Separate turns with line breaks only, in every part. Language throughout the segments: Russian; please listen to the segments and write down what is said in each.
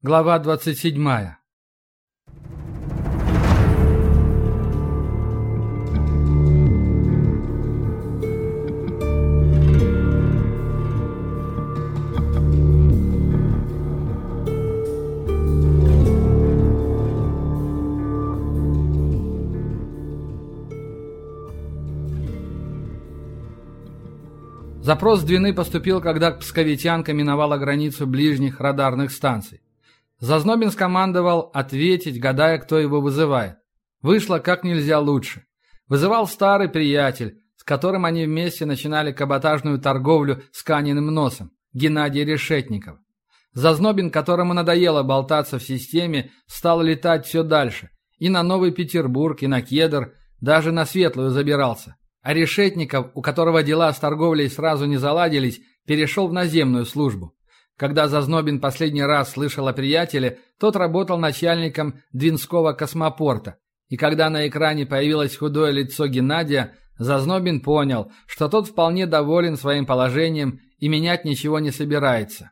Глава 27. Запрос Двины поступил, когда псковитянка миновала границу ближних радарных станций. Зазнобин скомандовал ответить, гадая, кто его вызывает. Вышло как нельзя лучше. Вызывал старый приятель, с которым они вместе начинали каботажную торговлю с Каниным носом, Геннадий Решетников. Зазнобин, которому надоело болтаться в системе, стал летать все дальше. И на Новый Петербург, и на Кедр, даже на Светлую забирался. А Решетников, у которого дела с торговлей сразу не заладились, перешел в наземную службу. Когда Зазнобин последний раз слышал о приятеле, тот работал начальником Двинского космопорта. И когда на экране появилось худое лицо Геннадия, Зазнобин понял, что тот вполне доволен своим положением и менять ничего не собирается.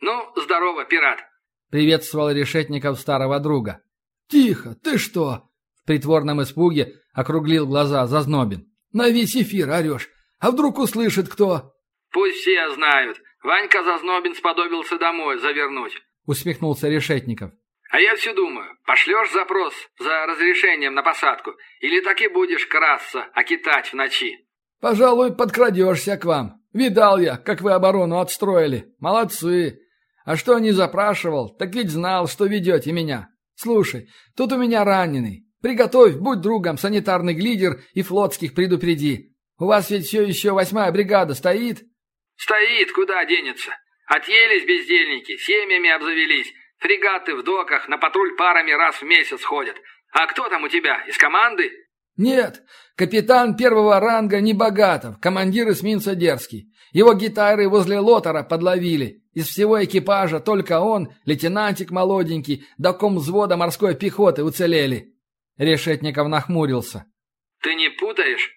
«Ну, здорово, пират!»
— приветствовал Решетников старого друга.
«Тихо, ты что?» — в притворном испуге округлил глаза Зазнобин. На весь эфир орешь. А вдруг услышит кто?»
«Пусть все знают. Ванька Зазнобин сподобился домой завернуть», —
усмехнулся Решетников.
«А я все думаю, пошлешь запрос за разрешением на посадку, или так и будешь красться, окитать в ночи?»
«Пожалуй, подкрадешься к вам. Видал я, как вы оборону отстроили. Молодцы. А что не запрашивал, так ведь знал, что ведете меня. Слушай, тут у меня раненый. Приготовь, будь другом, санитарный глидер и флотских предупреди. У вас ведь все еще восьмая бригада стоит?»
«Стоит, куда денется. Отъелись бездельники, семьями обзавелись. Фрегаты в доках на патруль парами раз в месяц ходят. А кто там у тебя, из команды?»
«Нет, капитан первого ранга Небогатов, командир эсминца Дерзкий. Его гитары возле лотера подловили. Из всего экипажа только он, лейтенантик молоденький, да ком взвода морской пехоты уцелели.
Решетников нахмурился.
«Ты не путаешь?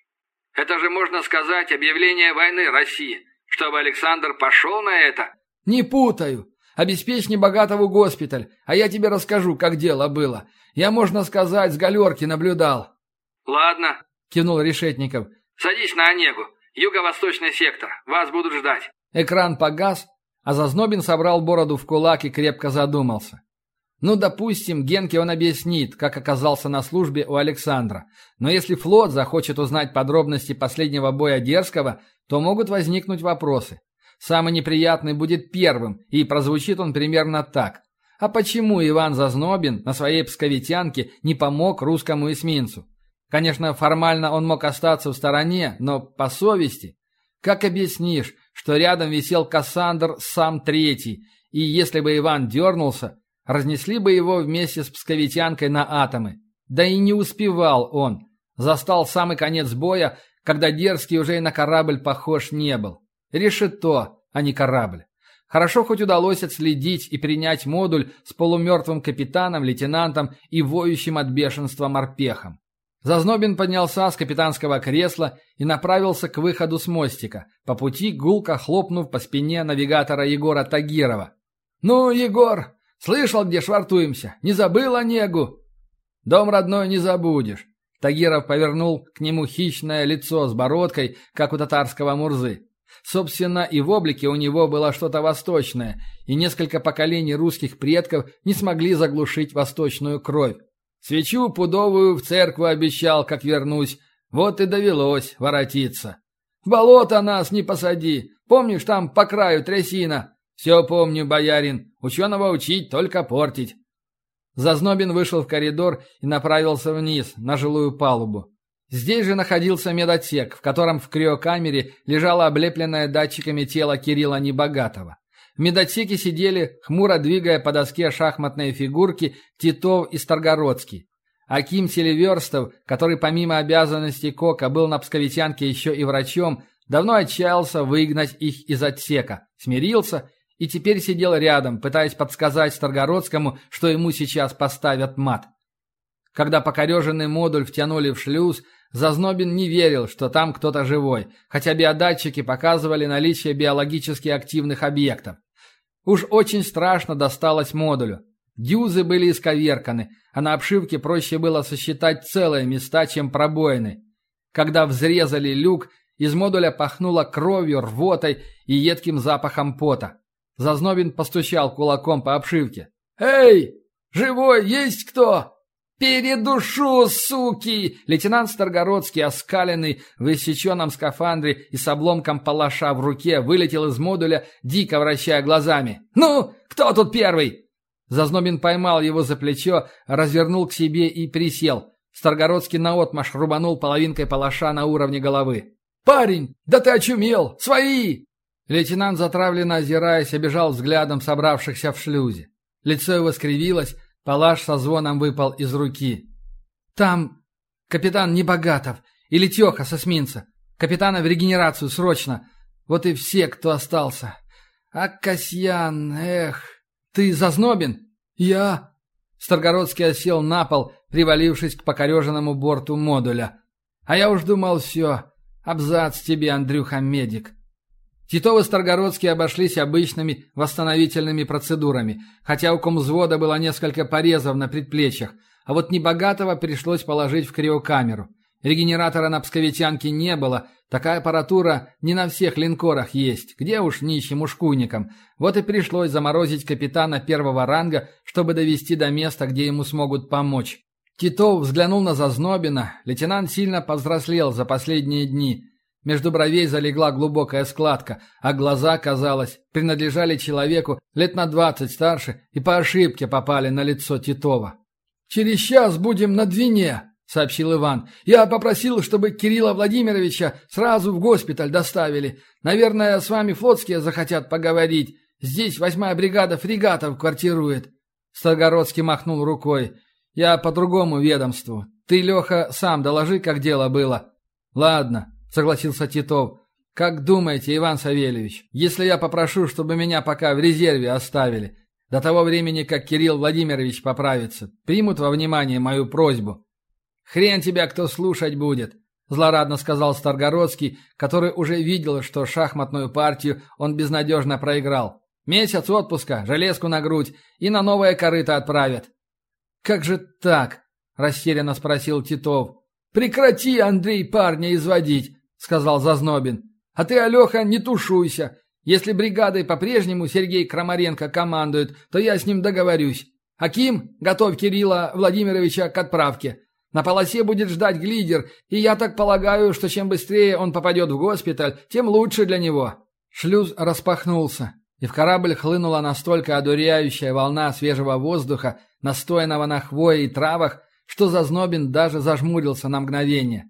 Это же, можно сказать, объявление войны России, чтобы Александр пошел на это?»
«Не путаю. Обеспечь небогатого госпиталь, а я тебе расскажу, как дело было. Я, можно сказать, с галерки наблюдал».
«Ладно», —
кивнул Решетников.
«Садись на Онегу. Юго-восточный сектор. Вас будут ждать».
Экран погас, а Зазнобин собрал бороду в кулак и крепко задумался. Ну, допустим, Генке он объяснит, как оказался на службе у Александра. Но если флот захочет узнать подробности последнего боя Дерзкого, то могут возникнуть вопросы. Самый неприятный будет первым, и прозвучит он примерно так. А почему Иван Зазнобин на своей псковитянке не помог русскому эсминцу? Конечно, формально он мог остаться в стороне, но по совести. Как объяснишь, что рядом висел Кассандр сам третий, и если бы Иван дернулся, Разнесли бы его вместе с псковитянкой на атомы. Да и не успевал он. Застал самый конец боя, когда Дерзкий уже и на корабль похож не был. Решето, а не корабль. Хорошо хоть удалось отследить и принять модуль с полумертвым капитаном, лейтенантом и воющим от бешенства морпехом. Зазнобин поднялся с капитанского кресла и направился к выходу с мостика, по пути гулко хлопнув по спине навигатора Егора Тагирова.
«Ну, Егор, Слышал, где швартуемся? Не забыл Онегу?»
«Дом родной не забудешь». Тагиров повернул к нему хищное лицо с бородкой, как у татарского мурзы. Собственно, и в облике у него было что-то восточное, и несколько поколений русских предков не смогли заглушить восточную кровь. Свечу пудовую в церкву обещал, как вернусь. Вот и довелось воротиться.
В болото нас не посади. Помнишь, там по краю трясина?
«Все помню, боярин. Ученого учить, только портить». Зазнобин вышел в коридор и направился вниз, на жилую палубу. Здесь же находился медотсек, в котором в криокамере лежало облепленное датчиками тело Кирилла Небогатого. В медотсеке сидели, хмуро двигая по доске шахматные фигурки, Титов и Старгородский. Аким Селиверстов, который помимо обязанностей Кока был на Псковитянке еще и врачом, давно отчаялся выгнать их из отсека, смирился и теперь сидел рядом, пытаясь подсказать Старгородскому, что ему сейчас поставят мат. Когда покореженный модуль втянули в шлюз, Зазнобин не верил, что там кто-то живой, хотя биодатчики показывали наличие биологически активных объектов. Уж очень страшно досталось модулю. Дюзы были исковерканы, а на обшивке проще было сосчитать целые места, чем пробоины. Когда взрезали люк, из модуля пахнуло кровью, рвотой и едким запахом пота. Зазнобин постучал кулаком по обшивке. «Эй, живой есть кто?» «Передушу, суки!» Лейтенант Старгородский, оскаленный в иссеченном скафандре и с обломком палаша в руке, вылетел из модуля, дико вращая глазами. «Ну, кто тут первый?» Зазнобин поймал его за плечо, развернул к себе и присел. Старгородский наотмашь рубанул половинкой палаша на уровне головы. «Парень, да ты очумел! Свои!» Лейтенант, затравленно озираясь, обежал взглядом собравшихся в шлюзе. Лицо его скривилось, палаш со звоном выпал из руки. «Там капитан Небогатов и Летеха с эсминца. Капитана в регенерацию, срочно. Вот и все, кто остался. А Касьян, эх, ты зазнобен?» «Я...» Старгородский осел на пол, привалившись к покореженному борту модуля. «А я уж думал, все. Абзац тебе, Андрюха-медик». Титовы Старгородские обошлись обычными восстановительными процедурами, хотя у комзвода было несколько порезов на предплечьях, а вот небогатого пришлось положить в криокамеру. Регенератора на псковитянке не было, такая аппаратура не на всех линкорах есть, где уж нищим ушкуйникам. Вот и пришлось заморозить капитана первого ранга, чтобы довести до места, где ему смогут помочь. Титов взглянул на Зазнобина, лейтенант сильно повзрослел за последние дни. Между бровей залегла глубокая складка, а глаза, казалось, принадлежали человеку лет на двадцать старше и по ошибке попали на лицо Титова. «Через час будем на Двине», — сообщил Иван. «Я попросил, чтобы Кирилла Владимировича сразу в госпиталь доставили. Наверное, с вами флотские захотят поговорить. Здесь восьмая бригада фрегатов квартирует». Старгородский махнул рукой. «Я по другому ведомству. Ты, Леха, сам доложи, как дело было». «Ладно», — согласился Титов. «Как думаете, Иван Савельевич, если я попрошу, чтобы меня пока в резерве оставили, до того времени, как Кирилл Владимирович поправится, примут во внимание мою просьбу. «Хрен тебя кто слушать будет», — злорадно сказал Старгородский, который уже видел, что шахматную партию он безнадежно проиграл. «Месяц отпуска, железку на грудь и на новое корыто отправят». «Как же так?» — растерянно спросил Титов. «Прекрати, Андрей, парня изводить», — сказал Зазнобин. «А ты, Алеха, не тушуйся. Если бригадой по-прежнему Сергей Крамаренко командует, то я с ним договорюсь. Аким, готовь Кирилла Владимировича к отправке. На полосе будет ждать глидер, и я так полагаю, что чем быстрее он попадет в госпиталь, тем лучше для него». Шлюз распахнулся, и в корабль хлынула настолько одуряющая волна свежего воздуха, настоянного на хвое и травах, что Зазнобин даже зажмурился на мгновение.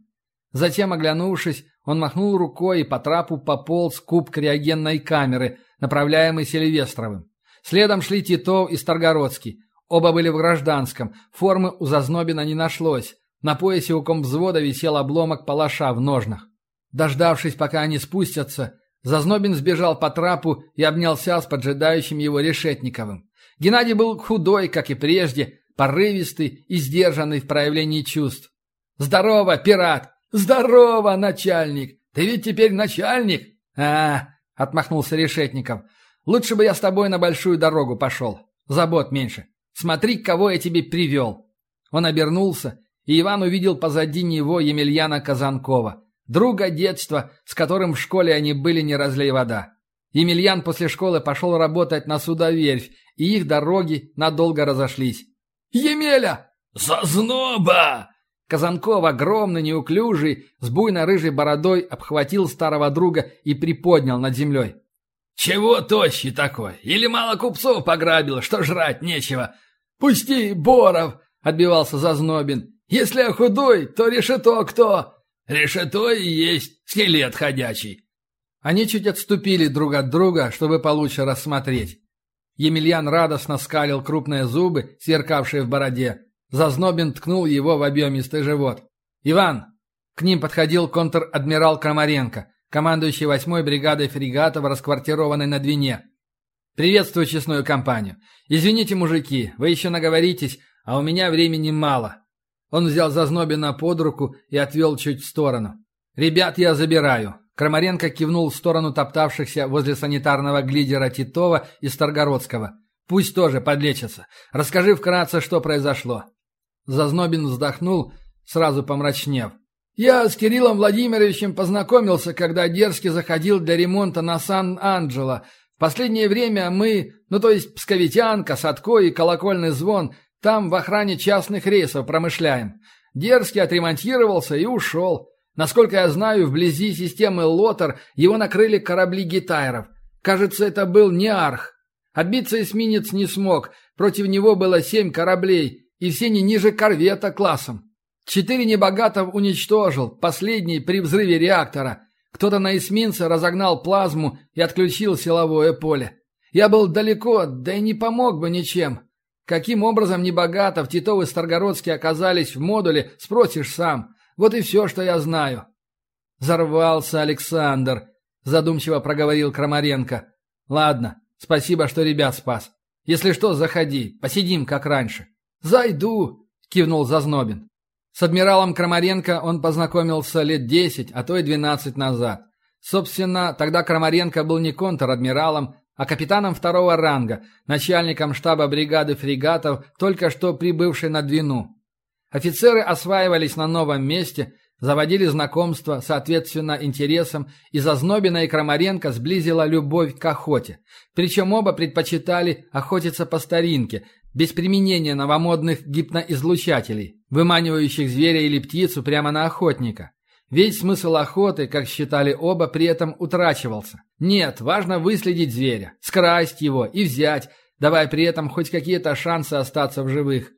Затем, оглянувшись, он махнул рукой и по трапу пополз куб криогенной камеры, направляемый Сильвестровым. Следом шли Титов и Старгородский. Оба были в гражданском, формы у Зазнобина не нашлось. На поясе у комвзвода висел обломок палаша в ножнах. Дождавшись, пока они спустятся, Зазнобин сбежал по трапу и обнялся с поджидающим его Решетниковым. Геннадий был худой, как и прежде, порывистый и сдержанный в проявлении чувств. «Здорово, пират!» «Здорово, начальник! Ты ведь теперь начальник!» «А, — отмахнулся Решетников, — лучше бы я с тобой на большую дорогу пошел. Забот меньше. Смотри, кого я тебе привел!» Он обернулся, и Иван увидел позади него Емельяна Казанкова, друга детства, с которым в школе они были не разлей вода. Емельян после школы пошел работать на судоверфь, и их дороги надолго разошлись. «Емеля!»
«Зазноба!»
Казанков, огромный, неуклюжий, с буйно-рыжей бородой, обхватил старого друга и приподнял над землей.
«Чего тощий такой? Или мало купцов пограбил, что жрать нечего?»
«Пусти, Боров!» — отбивался Зазнобин. «Если я худой, то решето кто?»
«Решето и есть скелет ходячий».
Они чуть отступили друг от друга, чтобы получше рассмотреть. Емельян радостно скалил крупные зубы, сверкавшие в бороде. Зазнобин ткнул его в объемистый живот. «Иван!» К ним подходил контр-адмирал Крамаренко, командующий восьмой бригадой фрегатов, расквартированной на Двине. «Приветствую честную компанию. Извините, мужики, вы еще наговоритесь, а у меня времени мало». Он взял Зазнобина под руку и отвел чуть в сторону. «Ребят я забираю. Крамаренко кивнул в сторону топтавшихся возле санитарного глидера Титова и Старгородского. «Пусть тоже подлечатся. Расскажи вкратце, что произошло». Зазнобин вздохнул, сразу помрачнев. «Я с Кириллом Владимировичем познакомился, когда Дерзкий заходил для ремонта на Сан-Анджело. В последнее время мы, ну то есть Псковитянка, Садко и Колокольный звон, там в охране частных рейсов промышляем. Дерзкий отремонтировался и ушел. Насколько я знаю, вблизи системы Лотер его накрыли корабли гитайров. Кажется, это был не Арх. Отбиться эсминец не смог. Против него было семь кораблей, и все не ниже корвета классом. Четыре небогатов уничтожил, последний при взрыве реактора. Кто-то на эсминце разогнал плазму и отключил силовое поле. Я был далеко, да и не помог бы ничем. Каким образом небогатов Титов и Старгородский оказались в модуле, спросишь сам. Вот и все, что я знаю». «Взорвался Александр», — задумчиво проговорил Крамаренко. «Ладно, спасибо, что ребят спас. Если что, заходи, посидим, как раньше». «Зайду», — кивнул Зазнобин. С адмиралом Крамаренко он познакомился лет десять, а то и двенадцать назад. Собственно, тогда Крамаренко был не контр-адмиралом, а капитаном второго ранга, начальником штаба бригады фрегатов, только что прибывшей на Двину. Офицеры осваивались на новом месте, заводили знакомства, соответственно, интересам, и Зазнобина и Крамаренко сблизила любовь к охоте. Причем оба предпочитали охотиться по старинке, без применения новомодных гипноизлучателей, выманивающих зверя или птицу прямо на охотника. Весь смысл охоты, как считали оба, при этом утрачивался. Нет, важно выследить зверя, скрасть его и взять, давая при этом хоть какие-то шансы остаться в живых.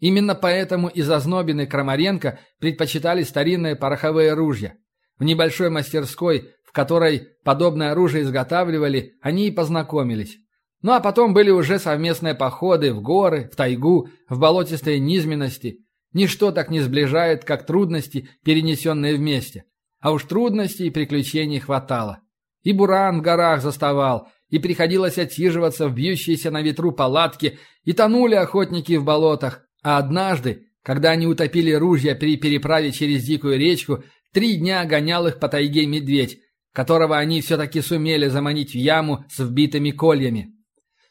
Именно поэтому и Зазнобин и Крамаренко предпочитали старинные пороховые ружья. В небольшой мастерской, в которой подобное оружие изготавливали, они и познакомились. Ну а потом были уже совместные походы в горы, в тайгу, в болотистые низменности. Ничто так не сближает, как трудности, перенесенные вместе. А уж трудностей и приключений хватало. И буран в горах заставал, и приходилось отсиживаться в бьющейся на ветру палатке, и тонули охотники в болотах, а однажды, когда они утопили ружья при переправе через дикую речку, три дня гонял их по тайге медведь, которого они все-таки сумели заманить в яму с вбитыми кольями.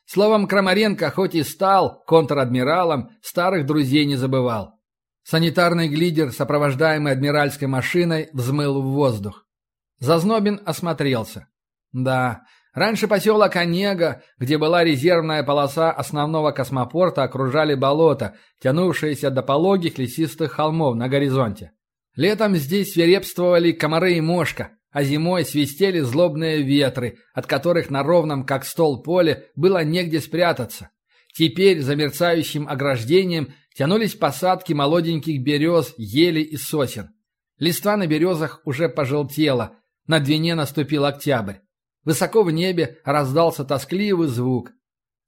Словом, Крамаренко хоть и стал контр-адмиралом, старых друзей не забывал. Санитарный глидер, сопровождаемый адмиральской машиной, взмыл в воздух. Зазнобин осмотрелся. Да, Раньше поселок Онега, где была резервная полоса основного космопорта, окружали болота, тянувшиеся до пологих лесистых холмов на горизонте. Летом здесь свирепствовали комары и мошка, а зимой свистели злобные ветры, от которых на ровном, как стол поле, было негде спрятаться. Теперь за мерцающим ограждением тянулись посадки молоденьких берез, ели и сосен. Листва на березах уже пожелтела, на Двине наступил октябрь. Высоко в небе раздался тоскливый звук.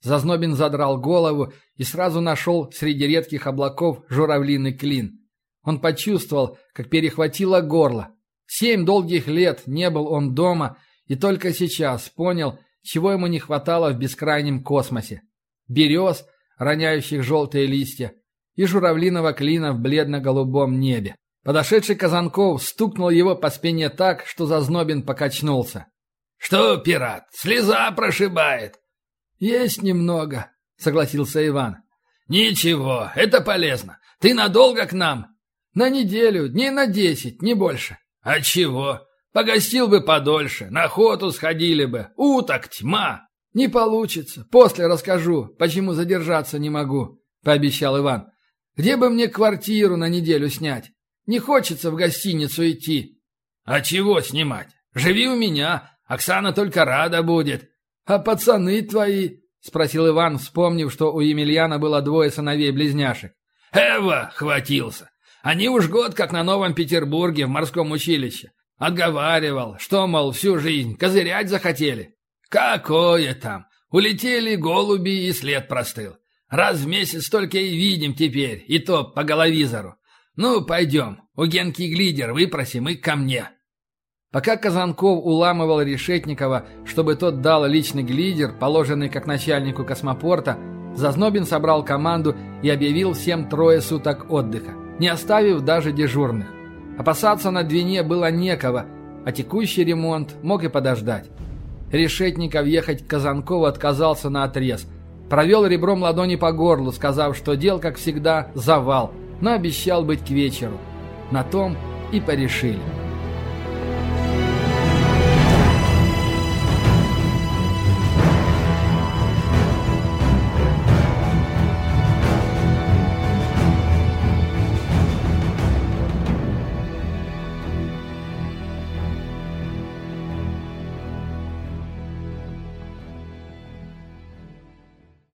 Зазнобин задрал голову и сразу нашел среди редких облаков журавлиный клин. Он почувствовал, как перехватило горло. Семь долгих лет не был он дома и только сейчас понял, чего ему не хватало в бескрайнем космосе. Берез, роняющих желтые листья, и журавлиного клина в бледно-голубом небе. Подошедший Казанков стукнул его по спине так, что Зазнобин покачнулся. «Что, пират, слеза прошибает?»
«Есть немного», — согласился Иван.
«Ничего, это полезно. Ты надолго к нам?»
«На неделю, дней на десять, не больше».
«А чего? Погостил бы подольше, на охоту сходили бы. Уток тьма».
«Не получится. После расскажу, почему задержаться не могу», — пообещал Иван. «Где бы мне квартиру на неделю снять? Не хочется в гостиницу идти».
«А чего снимать? Живи у меня, Оксана только рада будет.
А пацаны твои? Спросил Иван, вспомнив, что у Емельяна было двое сыновей-близняшек.
Эва хватился. Они уж год как на Новом Петербурге в морском училище. Отговаривал, что, мол, всю жизнь козырять захотели. Какое там? Улетели голуби и след простыл. Раз в месяц только и видим теперь, и то по головизору. Ну, пойдем, у Генки Глидер выпросим и ко мне.
Пока Казанков уламывал Решетникова, чтобы тот дал личный глидер, положенный как начальнику космопорта, Зазнобин собрал команду и объявил всем трое суток отдыха, не оставив даже дежурных. Опасаться на Двине было некого, а текущий ремонт мог и подождать. Решетников ехать к Казанкову отказался на отрез. Провел ребром ладони по горлу, сказав, что дел, как всегда, завал, но обещал быть к вечеру. На том и порешили.